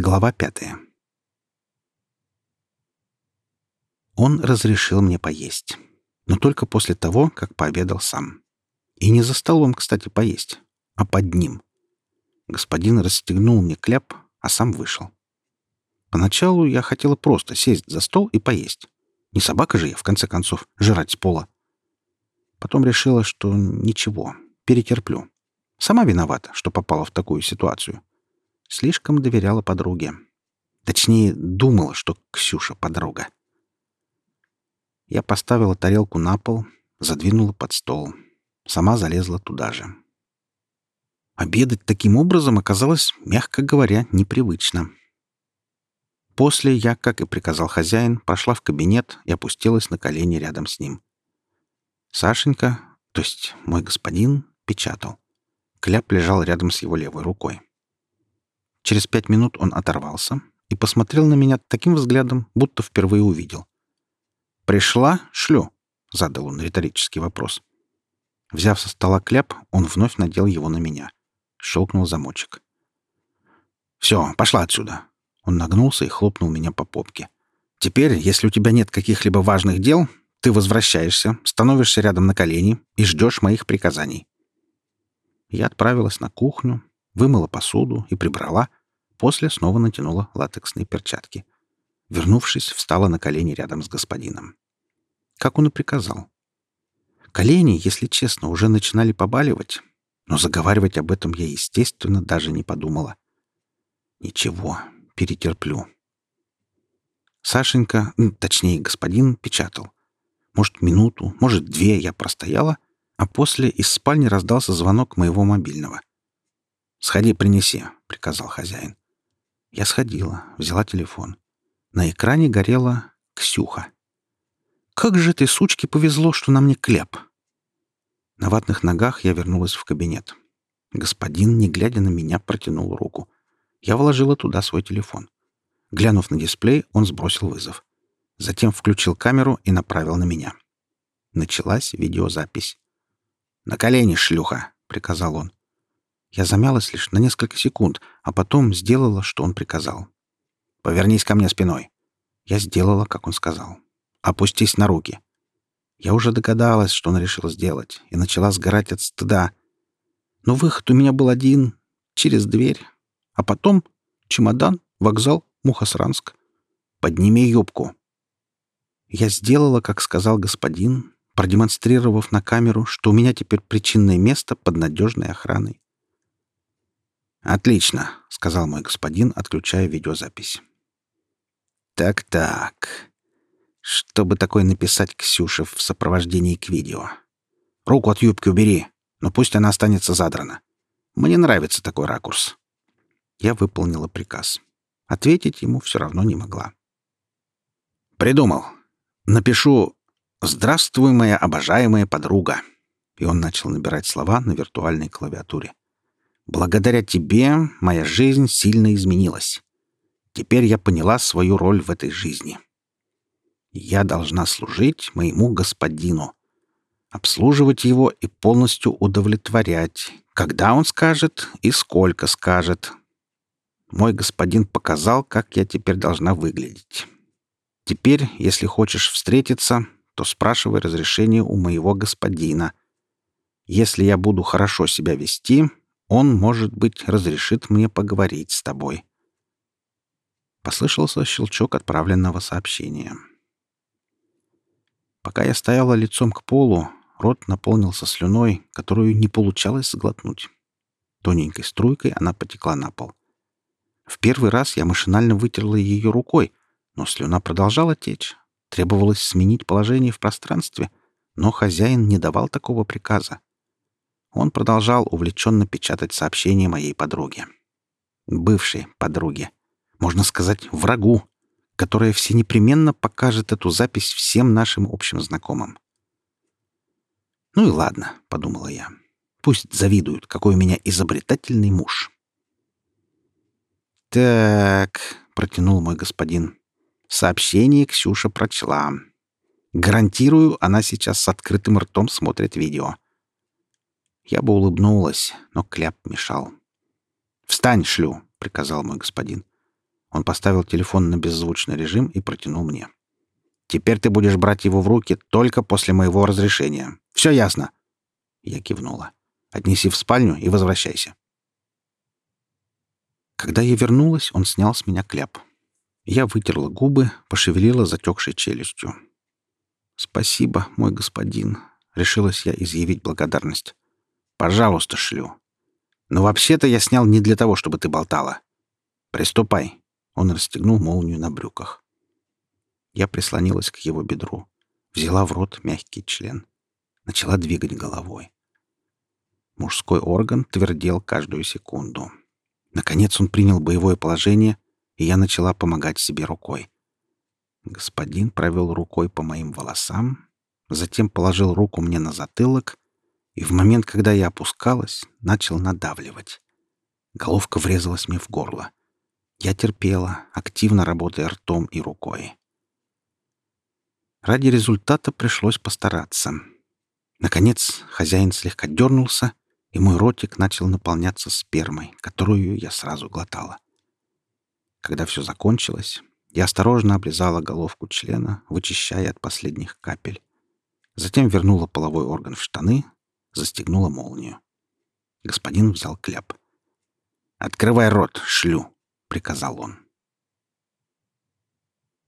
Глава пятая. Он разрешил мне поесть, но только после того, как пообедал сам. И не за столом, кстати, поесть, а под ним. Господин расстегнул мне кляп, а сам вышел. Поначалу я хотела просто сесть за стол и поесть. Не собака же я, в конце концов, жрать с пола. Потом решила, что ничего, перетерплю. Сама виновата, что попала в такую ситуацию. Слишком доверяла подруге. Точнее, думала, что Ксюша подруга. Я поставила тарелку на пол, задвинула под стол. Сама залезла туда же. Обедать таким образом оказалось, мягко говоря, непривычно. После я, как и приказал хозяин, прошла в кабинет и опустилась на колени рядом с ним. Сашенька, то есть мой господин, печатал. Кляп лежал рядом с его левой рукой. Через пять минут он оторвался и посмотрел на меня таким взглядом, будто впервые увидел. «Пришла? Шлю», — задал он риторический вопрос. Взяв со стола кляп, он вновь надел его на меня. Щелкнул замочек. «Все, пошла отсюда». Он нагнулся и хлопнул меня по попке. «Теперь, если у тебя нет каких-либо важных дел, ты возвращаешься, становишься рядом на колени и ждешь моих приказаний». Я отправилась на кухню, вымыла посуду и прибрала, после снова натянула латексные перчатки. Вернувшись, встала на колени рядом с господином. Как он и приказал. Колени, если честно, уже начинали побаливать, но заговаривать об этом я, естественно, даже не подумала. Ничего, перетерплю. Сашенька, точнее, господин, печатал. Может, минуту, может, две я простояла, а после из спальни раздался звонок моего мобильного. «Сходи, принеси», — приказал хозяин. Я сходила, взяла телефон. На экране горела Ксюха. «Как же этой сучке повезло, что на мне кляп!» На ватных ногах я вернулась в кабинет. Господин, не глядя на меня, протянул руку. Я вложила туда свой телефон. Глянув на дисплей, он сбросил вызов. Затем включил камеру и направил на меня. Началась видеозапись. «На колени, шлюха!» — приказал он. Я замялась лишь на несколько секунд, а потом сделала, что он приказал. «Повернись ко мне спиной». Я сделала, как он сказал. «Опустись на руки». Я уже догадалась, что он решил сделать, и начала сгорать от стыда. Но выход у меня был один — через дверь. А потом чемодан, вокзал, Мухосранск. «Подними юбку». Я сделала, как сказал господин, продемонстрировав на камеру, что у меня теперь причинное место под надежной охраной. «Отлично», — сказал мой господин, отключая видеозапись. «Так-так. Что бы такое написать Ксюше в сопровождении к видео? Руку от юбки убери, но пусть она останется задрана. Мне нравится такой ракурс». Я выполнила приказ. Ответить ему все равно не могла. «Придумал. Напишу «Здравствуй, моя обожаемая подруга». И он начал набирать слова на виртуальной клавиатуре. Благодаря тебе моя жизнь сильно изменилась. Теперь я поняла свою роль в этой жизни. Я должна служить моему господину, обслуживать его и полностью удовлетворять, когда он скажет и сколько скажет. Мой господин показал, как я теперь должна выглядеть. Теперь, если хочешь встретиться, то спрашивай разрешение у моего господина. Если я буду хорошо себя вести, он, может быть, разрешит мне поговорить с тобой. Послышался щелчок отправленного сообщения. Пока я стояла лицом к полу, рот наполнился слюной, которую не получалось сглотнуть. Тоненькой струйкой она потекла на пол. В первый раз я машинально вытерла ее рукой, но слюна продолжала течь. Требовалось сменить положение в пространстве, но хозяин не давал такого приказа. Он продолжал увлеченно печатать сообщения моей подруге. Бывшей подруге. Можно сказать, врагу, которая всенепременно покажет эту запись всем нашим общим знакомым. «Ну и ладно», — подумала я. «Пусть завидуют, какой у меня изобретательный муж». «Так», — протянул мой господин. Сообщение Ксюша прочла. Гарантирую, она сейчас с открытым ртом смотрит видео. Я бы улыбнулась, но кляп мешал. «Встань, шлю!» — приказал мой господин. Он поставил телефон на беззвучный режим и протянул мне. «Теперь ты будешь брать его в руки только после моего разрешения. Все ясно?» Я кивнула. «Отнеси в спальню и возвращайся». Когда я вернулась, он снял с меня кляп. Я вытерла губы, пошевелила затекшей челюстью. «Спасибо, мой господин», — решилась я изъявить благодарность. «Пожалуйста, шлю. Но вообще-то я снял не для того, чтобы ты болтала. Приступай». Он расстегнул молнию на брюках. Я прислонилась к его бедру, взяла в рот мягкий член, начала двигать головой. Мужской орган твердел каждую секунду. Наконец он принял боевое положение, и я начала помогать себе рукой. Господин провел рукой по моим волосам, затем положил руку мне на затылок и в момент, когда я опускалась, начал надавливать. Головка врезалась мне в горло. Я терпела, активно работая ртом и рукой. Ради результата пришлось постараться. Наконец, хозяин слегка дернулся, и мой ротик начал наполняться спермой, которую я сразу глотала. Когда все закончилось, я осторожно облизала головку члена, вычищая от последних капель. Затем вернула половой орган в штаны, застегнула молнию. Господин взял кляп. «Открывай рот, шлю!» — приказал он.